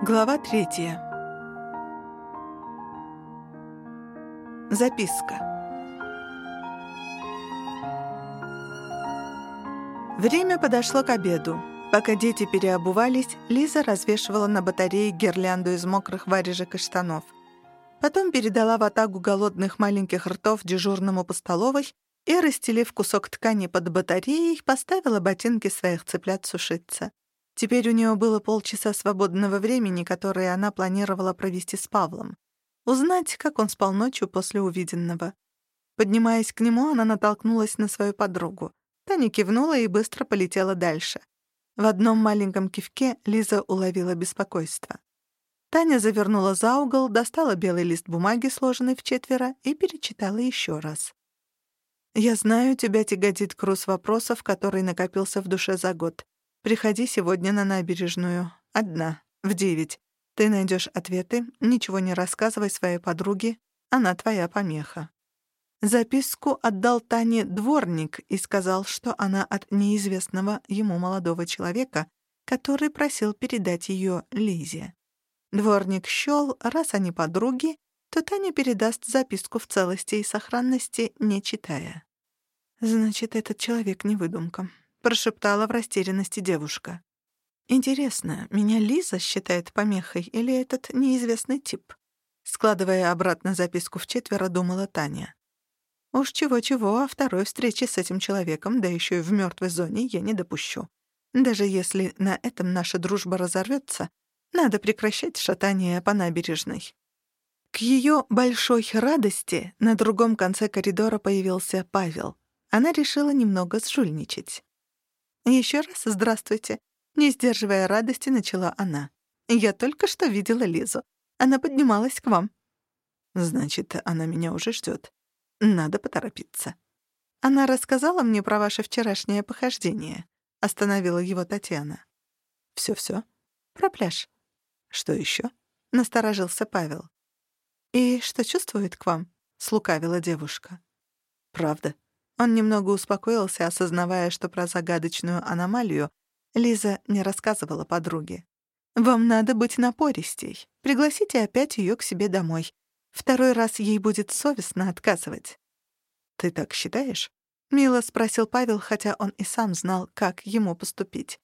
Глава третья. Записка. Время подошло к обеду. Пока дети переобувались, Лиза развешивала на батарее гирлянду из мокрых варежек и штанов. Потом передала в атагу голодных маленьких ртов дежурному по столовой и, расстелив кусок ткани под батареей, поставила ботинки своих цыплят сушиться. Теперь у нее было полчаса свободного времени, которое она планировала провести с Павлом. Узнать, как он спал ночью после увиденного. Поднимаясь к нему, она натолкнулась на свою подругу. Таня кивнула и быстро полетела дальше. В одном маленьком кивке Лиза уловила беспокойство. Таня завернула за угол, достала белый лист бумаги, сложенный в четверо, и перечитала еще раз. «Я знаю, тебя тяготит груз вопросов, который накопился в душе за год. Приходи сегодня на набережную. Одна. В девять. Ты найдешь ответы, ничего не рассказывай своей подруге. Она твоя помеха». Записку отдал Тане дворник и сказал, что она от неизвестного ему молодого человека, который просил передать ее Лизе. Дворник счёл, раз они подруги, то Таня передаст записку в целости и сохранности, не читая. «Значит, этот человек не выдумка», — прошептала в растерянности девушка. «Интересно, меня Лиза считает помехой или этот неизвестный тип?» Складывая обратно записку в четверо, думала Таня. «Уж чего-чего, а второй встречи с этим человеком, да еще и в мертвой зоне, я не допущу. Даже если на этом наша дружба разорвется, надо прекращать шатание по набережной». К ее большой радости на другом конце коридора появился Павел. Она решила немного сжульничать. Еще раз здравствуйте. Не сдерживая радости, начала она. Я только что видела Лизу. Она поднималась к вам. Значит, она меня уже ждет. Надо поторопиться. Она рассказала мне про ваше вчерашнее похождение. Остановила его Татьяна. Все-все. Про пляж. Что еще? Насторожился Павел. И что чувствует к вам? Слукавила девушка. Правда. Он немного успокоился, осознавая, что про загадочную аномалию Лиза не рассказывала подруге. «Вам надо быть напористей. Пригласите опять ее к себе домой. Второй раз ей будет совестно отказывать». «Ты так считаешь?» — мило спросил Павел, хотя он и сам знал, как ему поступить.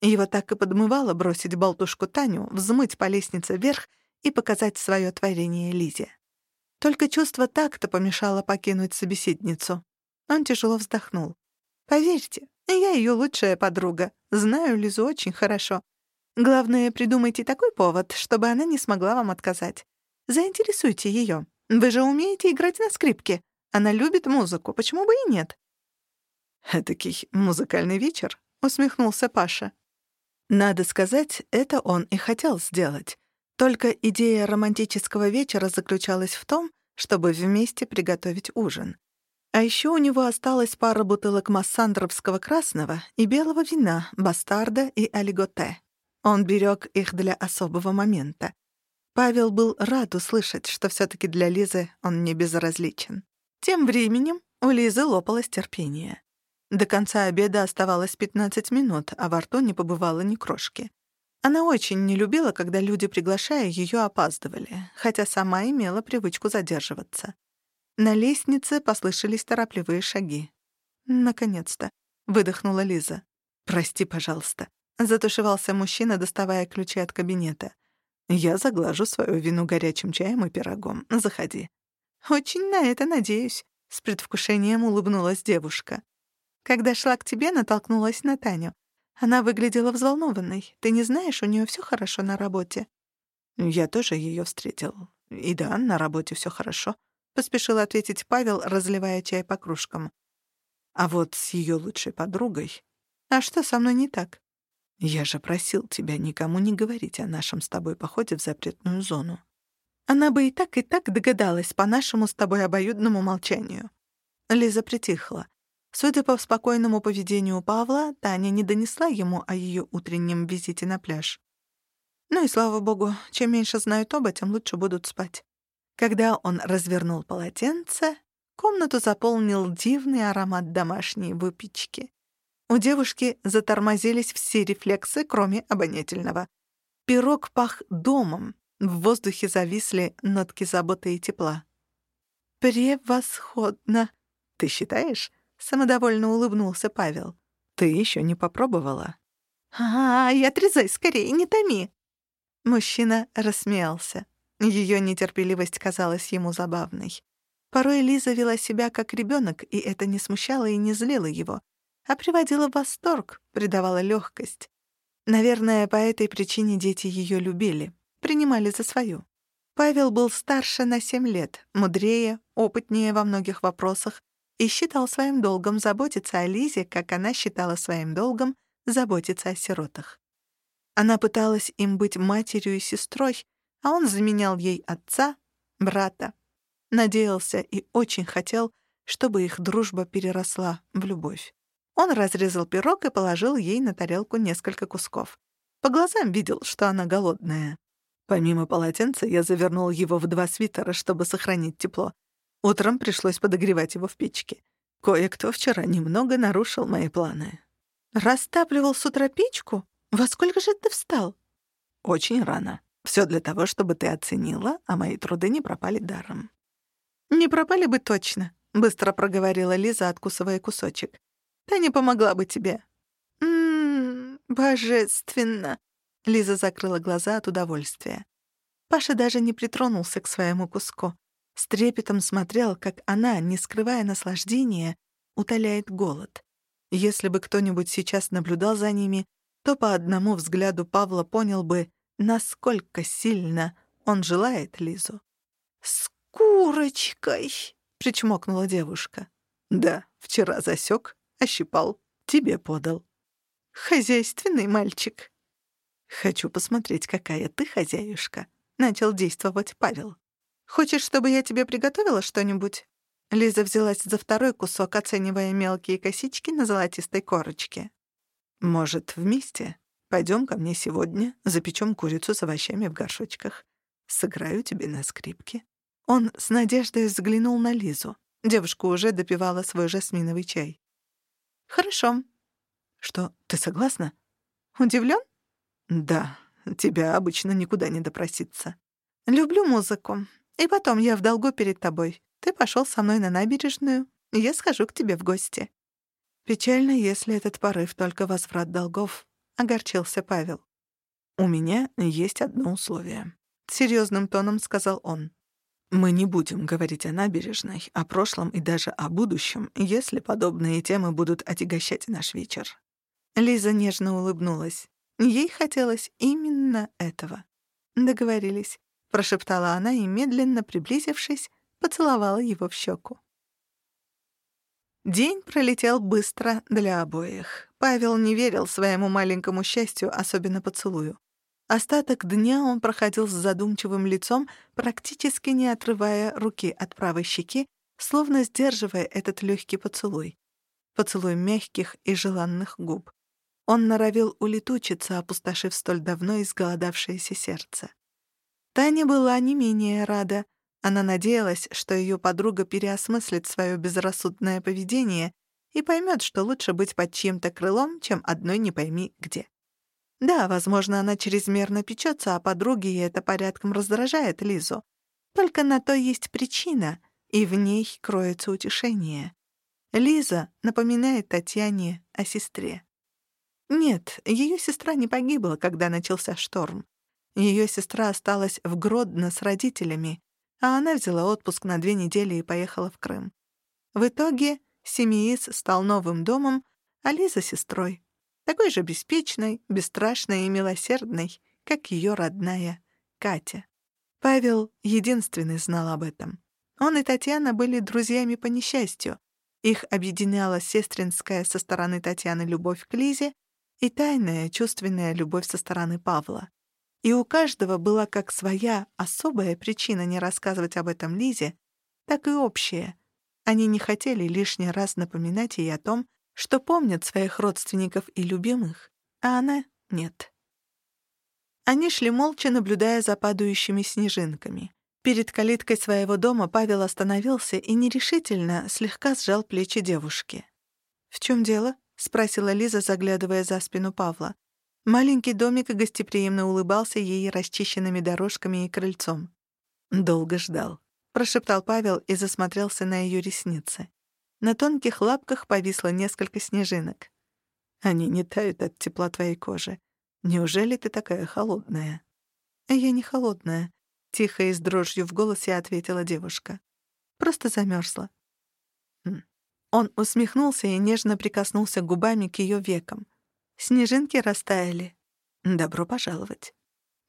Его так и подмывало бросить болтушку Таню, взмыть по лестнице вверх и показать свое творение Лизе. Только чувство так-то помешало покинуть собеседницу. Он тяжело вздохнул. «Поверьте, я ее лучшая подруга. Знаю Лизу очень хорошо. Главное, придумайте такой повод, чтобы она не смогла вам отказать. Заинтересуйте ее. Вы же умеете играть на скрипке. Она любит музыку, почему бы и нет?» «Этакий музыкальный вечер», — усмехнулся Паша. Надо сказать, это он и хотел сделать. Только идея романтического вечера заключалась в том, чтобы вместе приготовить ужин. А еще у него осталась пара бутылок массандровского красного и белого вина, бастарда и алиготе. Он берег их для особого момента. Павел был рад услышать, что все таки для Лизы он не безразличен. Тем временем у Лизы лопалось терпение. До конца обеда оставалось 15 минут, а во рту не побывало ни крошки. Она очень не любила, когда люди, приглашая ее, опаздывали, хотя сама имела привычку задерживаться. На лестнице послышались торопливые шаги. «Наконец-то», — выдохнула Лиза. «Прости, пожалуйста», — затушевался мужчина, доставая ключи от кабинета. «Я заглажу свою вину горячим чаем и пирогом. Заходи». «Очень на это надеюсь», — с предвкушением улыбнулась девушка. «Когда шла к тебе, натолкнулась на Таню. Она выглядела взволнованной. Ты не знаешь, у нее все хорошо на работе?» «Я тоже ее встретил. И да, на работе все хорошо», поспешил ответить Павел, разливая чай по кружкам. А вот с ее лучшей подругой... А что со мной не так? Я же просил тебя никому не говорить о нашем с тобой походе в запретную зону. Она бы и так, и так догадалась по нашему с тобой обоюдному молчанию. Лиза притихла. Судя по спокойному поведению Павла, Таня не донесла ему о ее утреннем визите на пляж. Ну и слава богу, чем меньше знают оба, тем лучше будут спать. Когда он развернул полотенце, комнату заполнил дивный аромат домашней выпечки. У девушки затормозились все рефлексы, кроме обонятельного. Пирог пах домом, в воздухе зависли нотки заботы и тепла. «Превосходно!» «Ты считаешь?» — самодовольно улыбнулся Павел. «Ты еще не попробовала?» «Ай, отрезай скорее, не томи!» Мужчина рассмеялся. Ее нетерпеливость казалась ему забавной. Порой Лиза вела себя как ребенок, и это не смущало и не злило его, а приводило в восторг, придавало легкость. Наверное, по этой причине дети ее любили, принимали за свою. Павел был старше на семь лет, мудрее, опытнее во многих вопросах и считал своим долгом заботиться о Лизе, как она считала своим долгом заботиться о сиротах. Она пыталась им быть матерью и сестрой, а он заменял ей отца, брата, Надеялся и очень хотел, чтобы их дружба переросла в любовь. Он разрезал пирог и положил ей на тарелку несколько кусков. По глазам видел, что она голодная. Помимо полотенца я завернул его в два свитера, чтобы сохранить тепло. Утром пришлось подогревать его в печке. Кое-кто вчера немного нарушил мои планы. «Растапливал с утра печку? Во сколько же ты встал?» «Очень рано. Все для того, чтобы ты оценила, а мои труды не пропали даром». «Не пропали бы точно», — быстро проговорила Лиза, откусывая кусочек. «Таня помогла бы тебе». «Ммм, божественно!» Лиза закрыла глаза от удовольствия. Паша даже не притронулся к своему куску. С трепетом смотрел, как она, не скрывая наслаждения, утоляет голод. Если бы кто-нибудь сейчас наблюдал за ними, то по одному взгляду Павла понял бы, насколько сильно он желает Лизу курочкой!» — причмокнула девушка. «Да, вчера засек, ощипал, тебе подал». «Хозяйственный мальчик». «Хочу посмотреть, какая ты хозяюшка», — начал действовать Павел. «Хочешь, чтобы я тебе приготовила что-нибудь?» Лиза взялась за второй кусок, оценивая мелкие косички на золотистой корочке. «Может, вместе? Пойдем ко мне сегодня, запечем курицу с овощами в горшочках. Сыграю тебе на скрипке». Он с надеждой взглянул на Лизу. Девушка уже допивала свой жасминовый чай. «Хорошо». «Что, ты согласна?» «Удивлен?» «Да, тебя обычно никуда не допроситься». «Люблю музыку. И потом я в долгу перед тобой. Ты пошел со мной на набережную, я схожу к тебе в гости». «Печально, если этот порыв только возврат долгов», — огорчился Павел. «У меня есть одно условие», — серьезным тоном сказал он. Мы не будем говорить о набережной, о прошлом и даже о будущем, если подобные темы будут отягощать наш вечер». Лиза нежно улыбнулась. Ей хотелось именно этого. «Договорились», — прошептала она и, медленно приблизившись, поцеловала его в щеку. День пролетел быстро для обоих. Павел не верил своему маленькому счастью, особенно поцелую. Остаток дня он проходил с задумчивым лицом, практически не отрывая руки от правой щеки, словно сдерживая этот легкий поцелуй. Поцелуй мягких и желанных губ. Он норовил улетучиться, опустошив столь давно изголодавшееся сердце. Таня была не менее рада. Она надеялась, что ее подруга переосмыслит свое безрассудное поведение и поймет, что лучше быть под чьим-то крылом, чем одной не пойми где. Да, возможно, она чрезмерно печется о подруге, и это порядком раздражает Лизу. Только на то есть причина, и в ней кроется утешение. Лиза напоминает Татьяне о сестре. Нет, ее сестра не погибла, когда начался шторм. Ее сестра осталась в Гродно с родителями, а она взяла отпуск на две недели и поехала в Крым. В итоге Семиис стал новым домом, а Лиза — сестрой такой же беспечной, бесстрашной и милосердной, как ее родная Катя. Павел единственный знал об этом. Он и Татьяна были друзьями по несчастью. Их объединяла сестринская со стороны Татьяны любовь к Лизе и тайная чувственная любовь со стороны Павла. И у каждого была как своя особая причина не рассказывать об этом Лизе, так и общая. Они не хотели лишний раз напоминать ей о том, что помнят своих родственников и любимых, а она — нет. Они шли молча, наблюдая за падающими снежинками. Перед калиткой своего дома Павел остановился и нерешительно слегка сжал плечи девушки. «В чем дело?» — спросила Лиза, заглядывая за спину Павла. Маленький домик гостеприимно улыбался ей расчищенными дорожками и крыльцом. «Долго ждал», — прошептал Павел и засмотрелся на ее ресницы. На тонких лапках повисло несколько снежинок. «Они не тают от тепла твоей кожи. Неужели ты такая холодная?» «Я не холодная», — тихо и с дрожью в голосе ответила девушка. «Просто замерзла». Хм. Он усмехнулся и нежно прикоснулся губами к ее векам. Снежинки растаяли. «Добро пожаловать».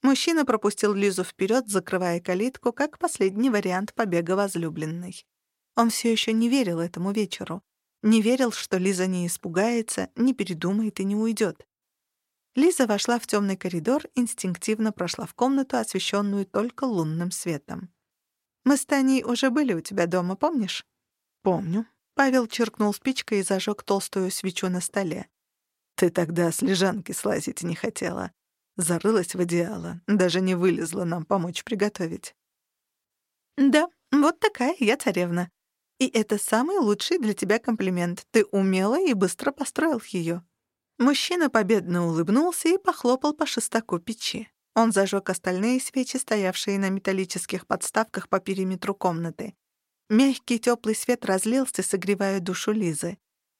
Мужчина пропустил Лизу вперед, закрывая калитку, как последний вариант побега возлюбленной. Он все еще не верил этому вечеру. Не верил, что Лиза не испугается, не передумает и не уйдет. Лиза вошла в темный коридор, инстинктивно прошла в комнату, освещенную только лунным светом. «Мы с Таней уже были у тебя дома, помнишь?» «Помню». Павел черкнул спичкой и зажег толстую свечу на столе. «Ты тогда с лежанки слазить не хотела. Зарылась в одеяло, даже не вылезла нам помочь приготовить». «Да, вот такая я царевна. И это самый лучший для тебя комплимент. Ты умело и быстро построил ее. Мужчина победно улыбнулся и похлопал по шестаку печи. Он зажег остальные свечи, стоявшие на металлических подставках по периметру комнаты. Мягкий теплый свет разлился, согревая душу Лизы.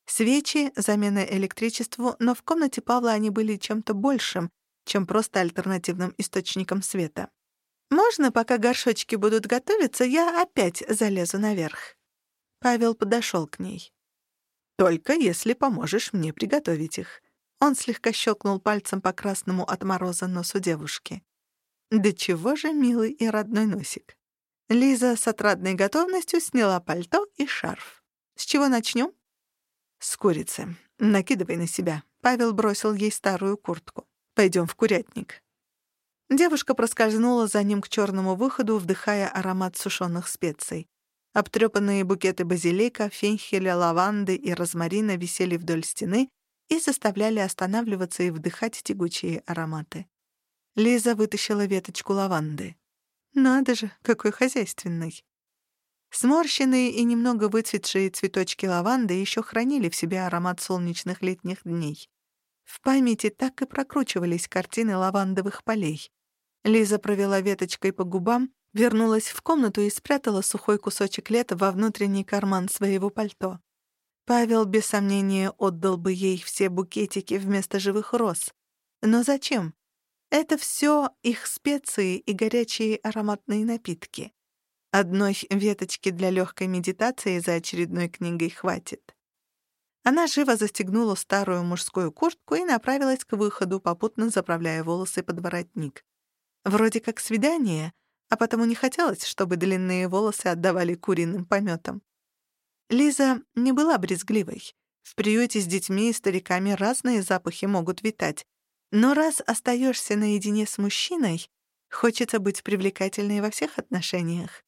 Свечи — замена электричеству, но в комнате Павла они были чем-то большим, чем просто альтернативным источником света. «Можно, пока горшочки будут готовиться, я опять залезу наверх?» Павел подошел к ней. «Только если поможешь мне приготовить их. Он слегка щелкнул пальцем по красному от мороза носу девушки. «Да чего же милый и родной носик?» Лиза с отрадной готовностью сняла пальто и шарф. «С чего начнем?» «С курицы. Накидывай на себя». Павел бросил ей старую куртку. Пойдем в курятник». Девушка проскользнула за ним к черному выходу, вдыхая аромат сушеных специй. Обтрепанные букеты базилика, фенхеля, лаванды и розмарина висели вдоль стены, и заставляли останавливаться и вдыхать тягучие ароматы. Лиза вытащила веточку лаванды. Надо же, какой хозяйственный. Сморщенные и немного выцветшие цветочки лаванды еще хранили в себе аромат солнечных летних дней. В памяти так и прокручивались картины лавандовых полей. Лиза провела веточкой по губам, вернулась в комнату и спрятала сухой кусочек лета во внутренний карман своего пальто. Павел, без сомнения, отдал бы ей все букетики вместо живых роз. Но зачем? Это все их специи и горячие ароматные напитки. Одной веточки для легкой медитации за очередной книгой хватит. Она живо застегнула старую мужскую куртку и направилась к выходу, попутно заправляя волосы под воротник. Вроде как свидание, а потому не хотелось, чтобы длинные волосы отдавали куриным пометам. Лиза не была брезгливой. В приюте с детьми и стариками разные запахи могут витать. Но раз остаешься наедине с мужчиной, хочется быть привлекательной во всех отношениях.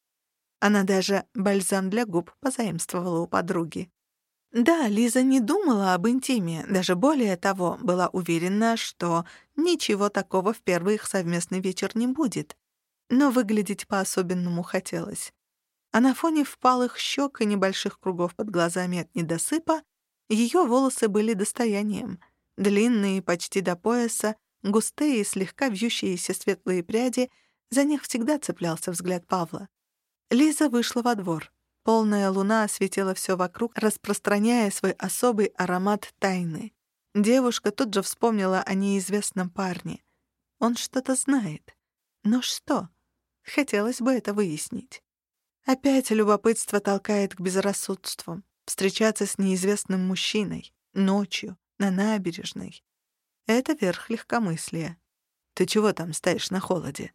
Она даже бальзам для губ позаимствовала у подруги. Да, Лиза не думала об интиме, даже более того, была уверена, что ничего такого в первый их совместный вечер не будет. Но выглядеть по-особенному хотелось а на фоне впалых щек и небольших кругов под глазами от недосыпа ее волосы были достоянием. Длинные, почти до пояса, густые, слегка вьющиеся светлые пряди, за них всегда цеплялся взгляд Павла. Лиза вышла во двор. Полная луна осветила все вокруг, распространяя свой особый аромат тайны. Девушка тут же вспомнила о неизвестном парне. Он что-то знает. Но что? Хотелось бы это выяснить. Опять любопытство толкает к безрассудству. Встречаться с неизвестным мужчиной, ночью, на набережной. Это верх легкомыслия. Ты чего там стоишь на холоде?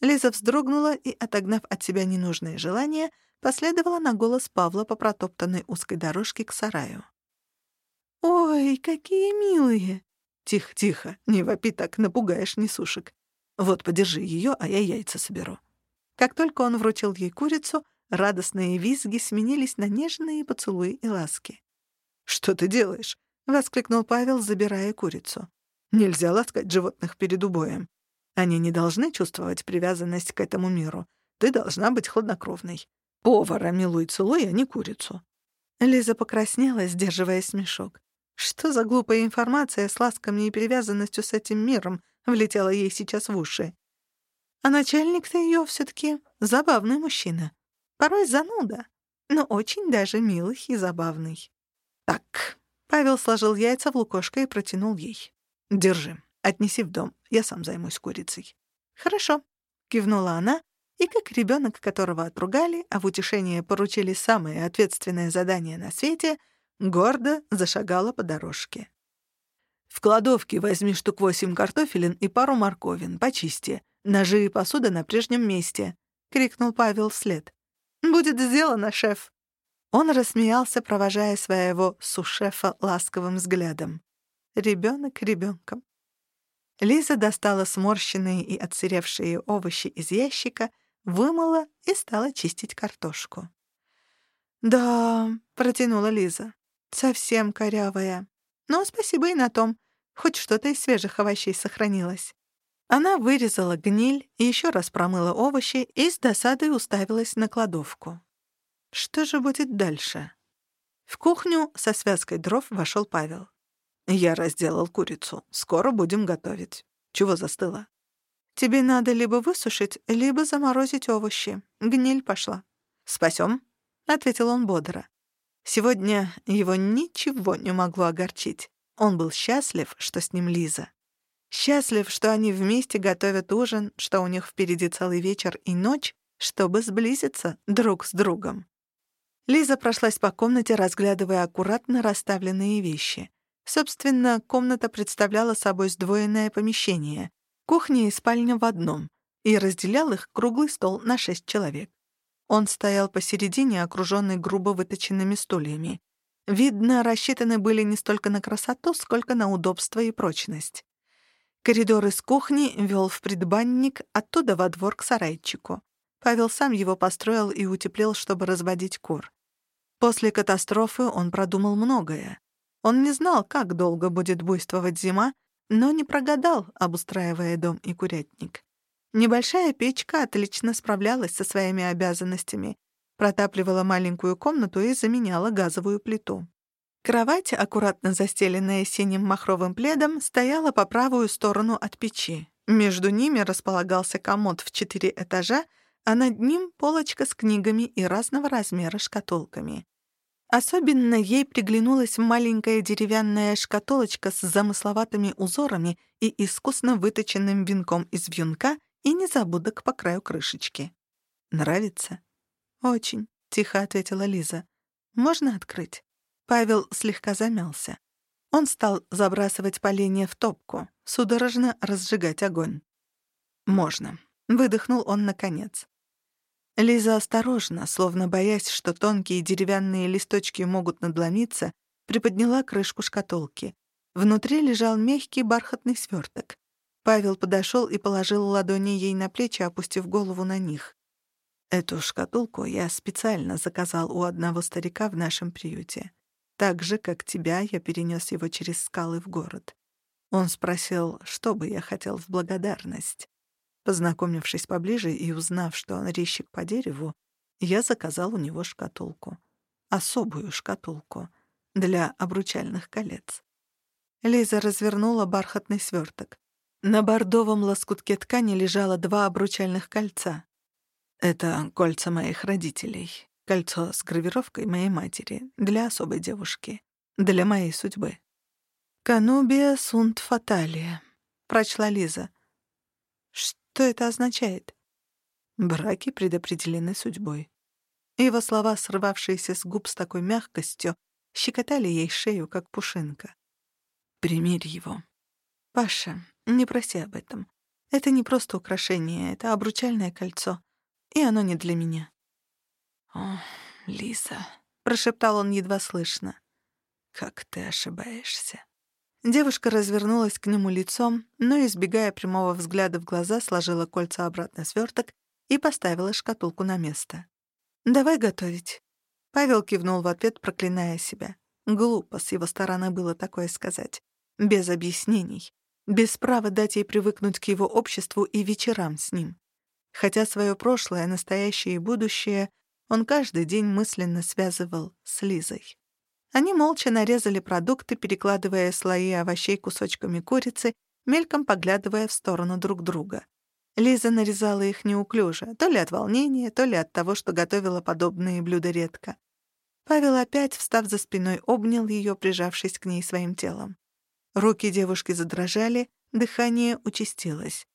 Лиза вздрогнула и, отогнав от себя ненужные желания, последовала на голос Павла по протоптанной узкой дорожке к сараю. «Ой, какие милые!» «Тихо, тихо, не вопи так, напугаешь несушек. Вот, подержи ее, а я яйца соберу». Как только он вручил ей курицу, радостные визги сменились на нежные поцелуи и ласки. «Что ты делаешь?» — воскликнул Павел, забирая курицу. «Нельзя ласкать животных перед убоем. Они не должны чувствовать привязанность к этому миру. Ты должна быть хладнокровной. Повара милуй целуй, а не курицу». Лиза покраснела, сдерживая смешок. Что за глупая информация с ласками и привязанностью с этим миром влетела ей сейчас в уши? А начальник-то ее все таки забавный мужчина. Порой зануда, но очень даже милый и забавный. Так, Павел сложил яйца в лукошко и протянул ей. «Держи, отнеси в дом, я сам займусь курицей». «Хорошо», — кивнула она, и как ребенок, которого отругали, а в утешение поручили самое ответственное задание на свете, гордо зашагала по дорожке. «В кладовке возьми штук восемь картофелин и пару морковин, почисти. Ножи и посуда на прежнем месте», — крикнул Павел вслед. «Будет сделано, шеф». Он рассмеялся, провожая своего сушефа ласковым взглядом. Ребенок ребенком. Лиза достала сморщенные и отсыревшие овощи из ящика, вымыла и стала чистить картошку. «Да», — протянула Лиза, — «совсем корявая. Но спасибо и на том, хоть что-то из свежих овощей сохранилось». Она вырезала гниль, еще раз промыла овощи и с досадой уставилась на кладовку. Что же будет дальше? В кухню со связкой дров вошел Павел. «Я разделал курицу. Скоро будем готовить. Чего застыла?» «Тебе надо либо высушить, либо заморозить овощи. Гниль пошла». «Спасем», — ответил он бодро. Сегодня его ничего не могло огорчить. Он был счастлив, что с ним Лиза. Счастлив, что они вместе готовят ужин, что у них впереди целый вечер и ночь, чтобы сблизиться друг с другом. Лиза прошлась по комнате, разглядывая аккуратно расставленные вещи. Собственно, комната представляла собой сдвоенное помещение. Кухня и спальня в одном, и разделял их круглый стол на шесть человек. Он стоял посередине, окружённый грубо выточенными стульями. Видно, рассчитаны были не столько на красоту, сколько на удобство и прочность. Коридор из кухни вел в предбанник, оттуда во двор к сарайчику. Павел сам его построил и утеплил, чтобы разводить кур. После катастрофы он продумал многое. Он не знал, как долго будет буйствовать зима, но не прогадал, обустраивая дом и курятник. Небольшая печка отлично справлялась со своими обязанностями, протапливала маленькую комнату и заменяла газовую плиту. Кровать, аккуратно застеленная синим махровым пледом, стояла по правую сторону от печи. Между ними располагался комод в четыре этажа, а над ним полочка с книгами и разного размера шкатулками. Особенно ей приглянулась маленькая деревянная шкатулочка с замысловатыми узорами и искусно выточенным венком из вьюнка и незабудок по краю крышечки. «Нравится?» «Очень», — тихо ответила Лиза. «Можно открыть?» Павел слегка замялся. Он стал забрасывать поленья в топку, судорожно разжигать огонь. «Можно», — выдохнул он наконец. Лиза осторожно, словно боясь, что тонкие деревянные листочки могут надломиться, приподняла крышку шкатулки. Внутри лежал мягкий бархатный сверток. Павел подошел и положил ладони ей на плечи, опустив голову на них. Эту шкатулку я специально заказал у одного старика в нашем приюте. Так же, как тебя, я перенес его через скалы в город. Он спросил, что бы я хотел в благодарность. Познакомившись поближе и узнав, что он резчик по дереву, я заказал у него шкатулку. Особую шкатулку для обручальных колец. Лиза развернула бархатный сверток. На бордовом лоскутке ткани лежало два обручальных кольца. Это кольца моих родителей. Кольцо с гравировкой моей матери для особой девушки, для моей судьбы. «Канубия сунт фаталия», — прочла Лиза. «Что это означает?» «Браки предопределены судьбой». Его слова, срывавшиеся с губ с такой мягкостью, щекотали ей шею, как пушинка. «Примирь его». «Паша, не проси об этом. Это не просто украшение, это обручальное кольцо, и оно не для меня». «О, Лиза», — прошептал он едва слышно, — «как ты ошибаешься». Девушка развернулась к нему лицом, но, избегая прямого взгляда в глаза, сложила кольца обратно сверток и поставила шкатулку на место. «Давай готовить». Павел кивнул в ответ, проклиная себя. Глупо с его стороны было такое сказать. Без объяснений. Без права дать ей привыкнуть к его обществу и вечерам с ним. Хотя свое прошлое, настоящее и будущее он каждый день мысленно связывал с Лизой. Они молча нарезали продукты, перекладывая слои овощей кусочками курицы, мельком поглядывая в сторону друг друга. Лиза нарезала их неуклюже, то ли от волнения, то ли от того, что готовила подобные блюда редко. Павел опять, встав за спиной, обнял ее, прижавшись к ней своим телом. Руки девушки задрожали, дыхание участилось.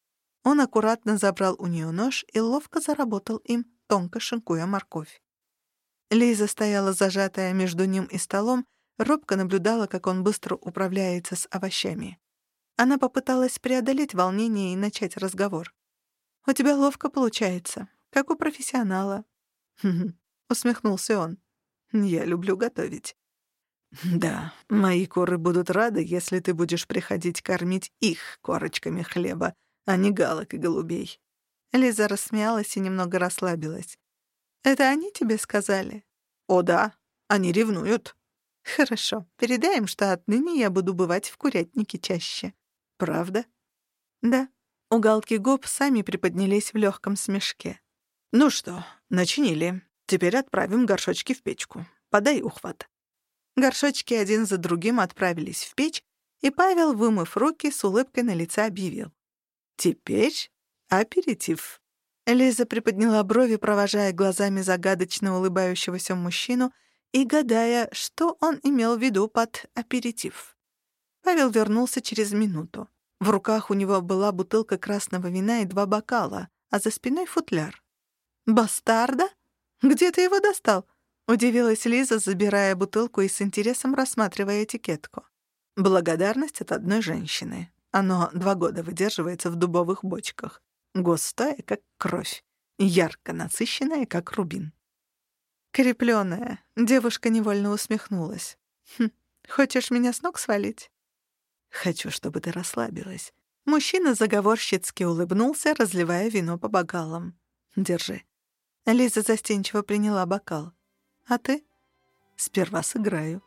Он аккуратно забрал у нее нож и ловко заработал им, тонко шинкуя морковь. Лиза стояла зажатая между ним и столом, робко наблюдала, как он быстро управляется с овощами. Она попыталась преодолеть волнение и начать разговор. «У тебя ловко получается, как у профессионала». Усмехнулся он. «Я люблю готовить». «Да, мои коры будут рады, если ты будешь приходить кормить их корочками хлеба, а не галок и голубей». Лиза рассмеялась и немного расслабилась. «Это они тебе сказали?» «О да, они ревнуют». «Хорошо, передай им, что отныне я буду бывать в курятнике чаще». «Правда?» «Да». Уголки губ сами приподнялись в легком смешке. «Ну что, начинили. Теперь отправим горшочки в печку. Подай ухват». Горшочки один за другим отправились в печь, и Павел, вымыв руки, с улыбкой на лице объявил. «Теперь аперитив». Лиза приподняла брови, провожая глазами загадочно улыбающегося мужчину и гадая, что он имел в виду под аперитив. Павел вернулся через минуту. В руках у него была бутылка красного вина и два бокала, а за спиной футляр. «Бастарда? Где ты его достал?» — удивилась Лиза, забирая бутылку и с интересом рассматривая этикетку. «Благодарность от одной женщины. Оно два года выдерживается в дубовых бочках густая, как кровь, ярко насыщенная, как рубин. Креплёная. Девушка невольно усмехнулась. «Хм, хочешь меня с ног свалить?» «Хочу, чтобы ты расслабилась». Мужчина заговорщицки улыбнулся, разливая вино по бокалам. «Держи». Лиза застенчиво приняла бокал. «А ты?» «Сперва сыграю».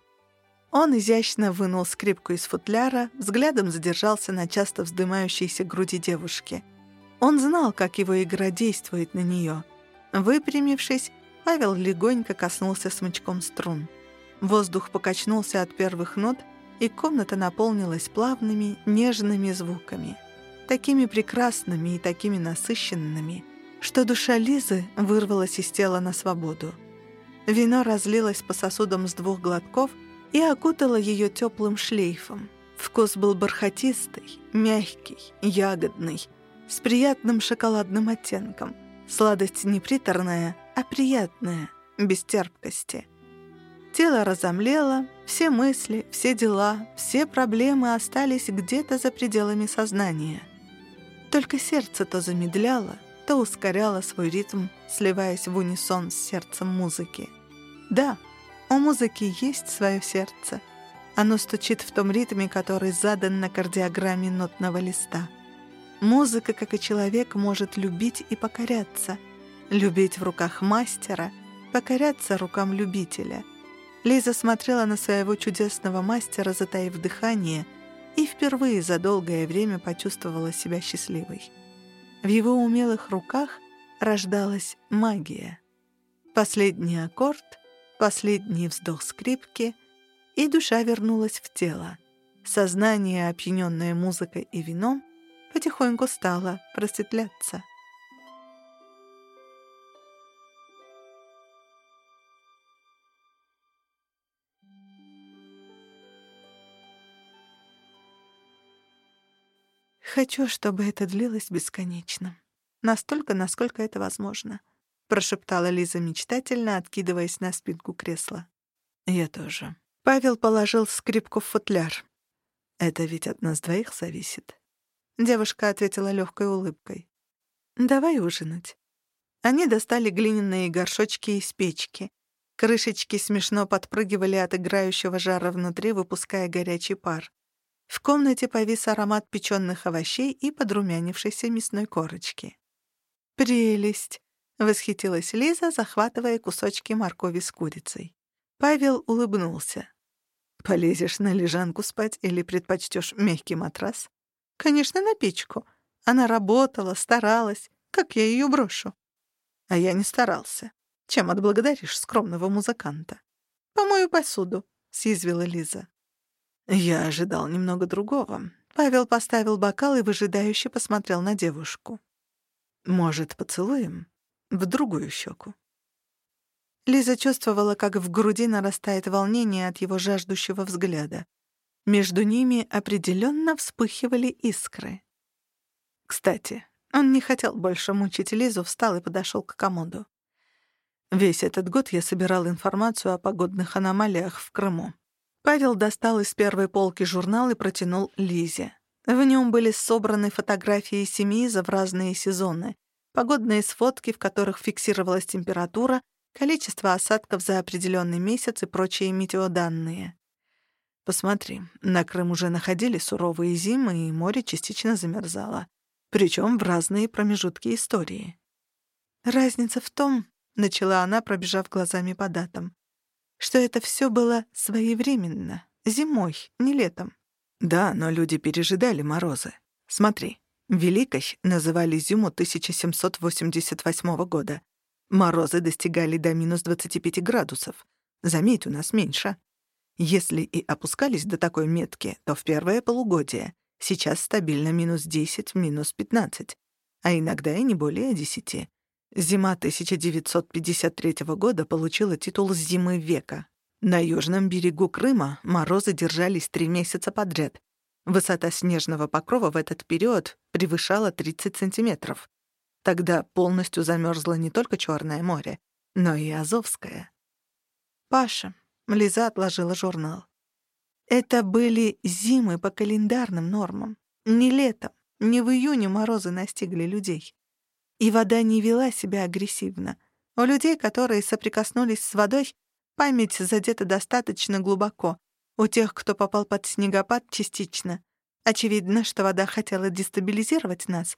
Он изящно вынул скрипку из футляра, взглядом задержался на часто вздымающейся груди девушки — он знал, как его игра действует на нее. Выпрямившись, Павел легонько коснулся смычком струн. Воздух покачнулся от первых нот, и комната наполнилась плавными, нежными звуками. Такими прекрасными и такими насыщенными, что душа Лизы вырвалась из тела на свободу. Вино разлилось по сосудам с двух глотков и окутало ее теплым шлейфом. Вкус был бархатистый, мягкий, ягодный, с приятным шоколадным оттенком. Сладость не приторная, а приятная, без терпкости. Тело разомлело, все мысли, все дела, все проблемы остались где-то за пределами сознания. Только сердце то замедляло, то ускоряло свой ритм, сливаясь в унисон с сердцем музыки. Да, у музыки есть свое сердце. Оно стучит в том ритме, который задан на кардиограмме нотного листа — Музыка, как и человек, может любить и покоряться. Любить в руках мастера, покоряться рукам любителя. Лиза смотрела на своего чудесного мастера, затаив дыхание, и впервые за долгое время почувствовала себя счастливой. В его умелых руках рождалась магия. Последний аккорд, последний вздох скрипки, и душа вернулась в тело. Сознание, опьянённое музыкой и вином, потихоньку стала просветляться. «Хочу, чтобы это длилось бесконечно. Настолько, насколько это возможно», — прошептала Лиза мечтательно, откидываясь на спинку кресла. «Я тоже». Павел положил скрипку в футляр. «Это ведь от нас двоих зависит». Девушка ответила легкой улыбкой. «Давай ужинать». Они достали глиняные горшочки из печки. Крышечки смешно подпрыгивали от играющего жара внутри, выпуская горячий пар. В комнате повис аромат печённых овощей и подрумянившейся мясной корочки. «Прелесть!» — восхитилась Лиза, захватывая кусочки моркови с курицей. Павел улыбнулся. «Полезешь на лежанку спать или предпочтёшь мягкий матрас?» Конечно, на печку. Она работала, старалась. Как я ее брошу? А я не старался. Чем отблагодаришь скромного музыканта? Помою посуду. съязвила Лиза. Я ожидал немного другого. Павел поставил бокал и выжидающе посмотрел на девушку. «Может, поцелуем? В другую щеку?» Лиза чувствовала, как в груди нарастает волнение от его жаждущего взгляда. Между ними определенно вспыхивали искры. Кстати, он не хотел больше мучить Лизу, встал и подошел к комоду. Весь этот год я собирал информацию о погодных аномалиях в Крыму. Павел достал из первой полки журнал и протянул Лизе. В нем были собраны фотографии семьи в разные сезоны, погодные сфотки, в которых фиксировалась температура, количество осадков за определенный месяц и прочие метеоданные. Посмотри, на Крым уже находили суровые зимы, и море частично замерзало. Причем в разные промежутки истории. Разница в том, — начала она, пробежав глазами по датам, что это все было своевременно, зимой, не летом. Да, но люди пережидали морозы. Смотри, Великой называли зиму 1788 года. Морозы достигали до минус 25 градусов. Заметь, у нас меньше. Если и опускались до такой метки, то в первое полугодие. Сейчас стабильно минус 10, минус 15. А иногда и не более 10. Зима 1953 года получила титул «Зимы века». На южном берегу Крыма морозы держались три месяца подряд. Высота снежного покрова в этот период превышала 30 сантиметров. Тогда полностью замерзло не только Черное море, но и Азовское. «Паша», — Лиза отложила журнал. «Это были зимы по календарным нормам. Не летом, не в июне морозы настигли людей. И вода не вела себя агрессивно. У людей, которые соприкоснулись с водой, память задета достаточно глубоко. У тех, кто попал под снегопад, частично. Очевидно, что вода хотела дестабилизировать нас.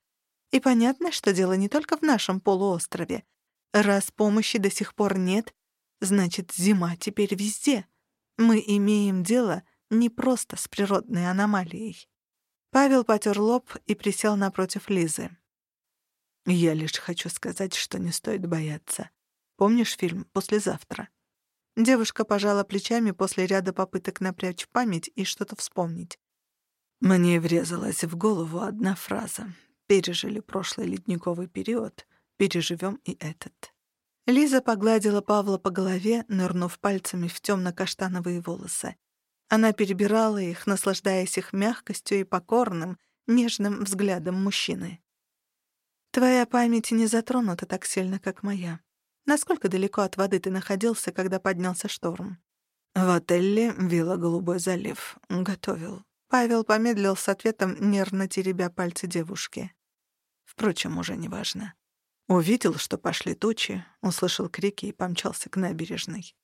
И понятно, что дело не только в нашем полуострове. Раз помощи до сих пор нет, значит, зима теперь везде. Мы имеем дело не просто с природной аномалией. Павел потер лоб и присел напротив Лизы. Я лишь хочу сказать, что не стоит бояться. Помнишь фильм «Послезавтра»?» Девушка пожала плечами после ряда попыток напрячь память и что-то вспомнить. Мне врезалась в голову одна фраза. «Пережили прошлый ледниковый период, переживем и этот». Лиза погладила Павла по голове, нырнув пальцами в темно-каштановые волосы. Она перебирала их, наслаждаясь их мягкостью и покорным, нежным взглядом мужчины. Твоя память не затронута так сильно, как моя. Насколько далеко от воды ты находился, когда поднялся шторм? В отеле «Вилла Голубой залив». Готовил. Павел помедлил с ответом, нервно теребя пальцы девушки. Впрочем, уже неважно. Увидел, что пошли тучи, услышал крики и помчался к набережной.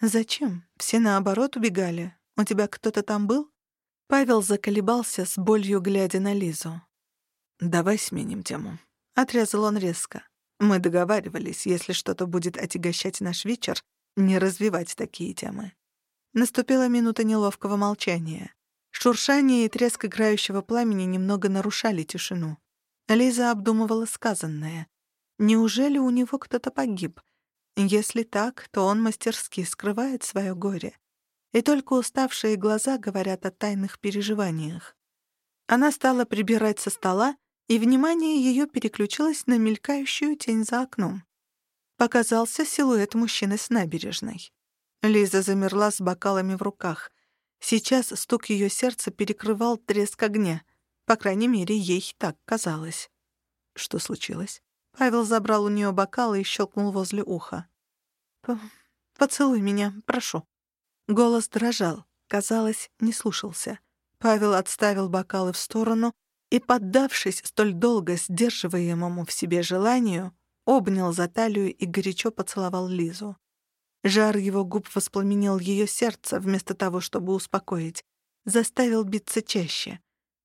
«Зачем? Все наоборот убегали. У тебя кто-то там был?» Павел заколебался с болью, глядя на Лизу. «Давай сменим тему. Отрезал он резко. Мы договаривались, если что-то будет отягощать наш вечер, не развивать такие темы. Наступила минута неловкого молчания. Шуршание и треск играющего пламени немного нарушали тишину. Лиза обдумывала сказанное. Неужели у него кто-то погиб? Если так, то он мастерски скрывает свое горе. И только уставшие глаза говорят о тайных переживаниях. Она стала прибирать со стола, и внимание ее переключилось на мелькающую тень за окном. Показался силуэт мужчины с набережной. Лиза замерла с бокалами в руках. Сейчас стук ее сердца перекрывал треск огня. По крайней мере, ей так казалось. Что случилось? Павел забрал у нее бокал и щелкнул возле уха. «Поцелуй меня, прошу». Голос дрожал, казалось, не слушался. Павел отставил бокалы в сторону и, поддавшись столь долго сдерживаемому в себе желанию, обнял за талию и горячо поцеловал Лизу. Жар его губ воспламенил ее сердце вместо того, чтобы успокоить, заставил биться чаще.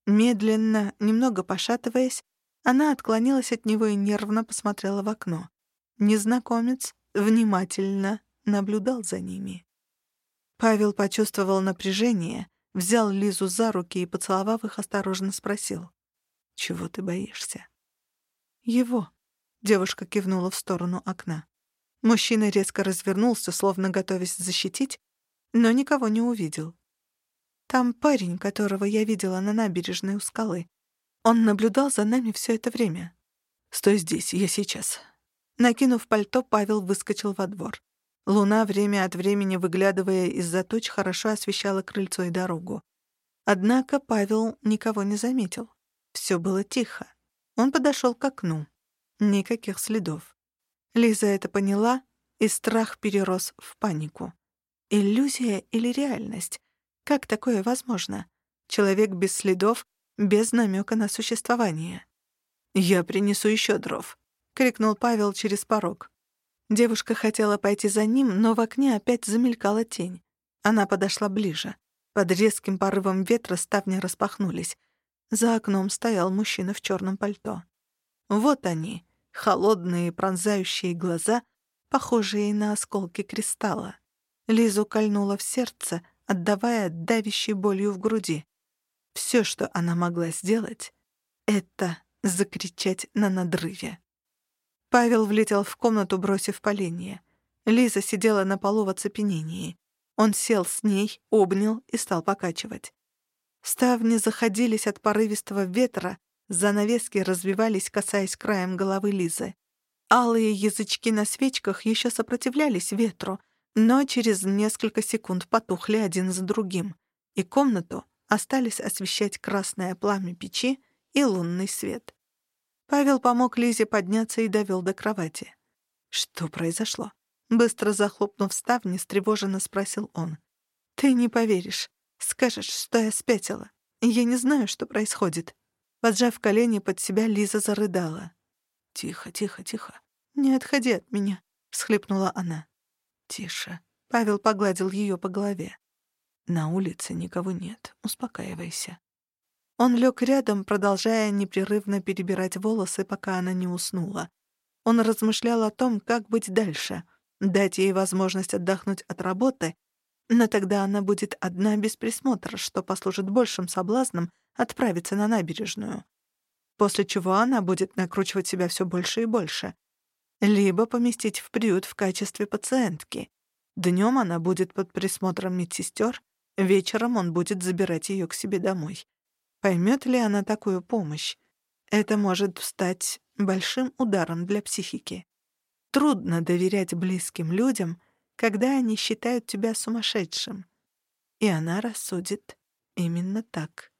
Медленно, немного пошатываясь, она отклонилась от него и нервно посмотрела в окно. Незнакомец внимательно наблюдал за ними. Павел почувствовал напряжение, взял Лизу за руки и, поцеловав их, осторожно спросил. «Чего ты боишься?» «Его», — девушка кивнула в сторону окна. Мужчина резко развернулся, словно готовясь защитить, но никого не увидел. Там парень, которого я видела на набережной у скалы. Он наблюдал за нами все это время. «Стой здесь, я сейчас». Накинув пальто, Павел выскочил во двор. Луна, время от времени выглядывая из-за туч, хорошо освещала крыльцо и дорогу. Однако Павел никого не заметил. Все было тихо. Он подошел к окну. Никаких следов. Лиза это поняла, и страх перерос в панику. Иллюзия или реальность? Как такое возможно? Человек без следов, без намека на существование. «Я принесу еще дров», — крикнул Павел через порог. Девушка хотела пойти за ним, но в окне опять замелькала тень. Она подошла ближе. Под резким порывом ветра ставни распахнулись. За окном стоял мужчина в черном пальто. Вот они, холодные пронзающие глаза, похожие на осколки кристалла. Лизу кольнуло в сердце, отдавая давящей болью в груди. Все, что она могла сделать, — это закричать на надрыве. Павел влетел в комнату, бросив поленье. Лиза сидела на полу в оцепенении. Он сел с ней, обнял и стал покачивать. Ставни заходились от порывистого ветра, занавески развивались, касаясь краем головы Лизы. Алые язычки на свечках еще сопротивлялись ветру, но через несколько секунд потухли один за другим, и комнату остались освещать красное пламя печи и лунный свет. Павел помог Лизе подняться и довел до кровати. Что произошло? Быстро захлопнув ставни, встревоженно спросил он. «Ты не поверишь. Скажешь, что я спятила. Я не знаю, что происходит». Поджав колени под себя, Лиза зарыдала. «Тихо, тихо, тихо. Не отходи от меня», — всхлипнула она. «Тише». Павел погладил ее по голове. «На улице никого нет. Успокаивайся». Он лег рядом, продолжая непрерывно перебирать волосы, пока она не уснула. Он размышлял о том, как быть дальше. Дать ей возможность отдохнуть от работы, но тогда она будет одна без присмотра, что послужит большим соблазном отправиться на набережную. После чего она будет накручивать себя все больше и больше. Либо поместить в приют в качестве пациентки. Днем она будет под присмотром медсестер, вечером он будет забирать ее к себе домой. Поймет ли она такую помощь? Это может стать большим ударом для психики. Трудно доверять близким людям, когда они считают тебя сумасшедшим. И она рассудит именно так.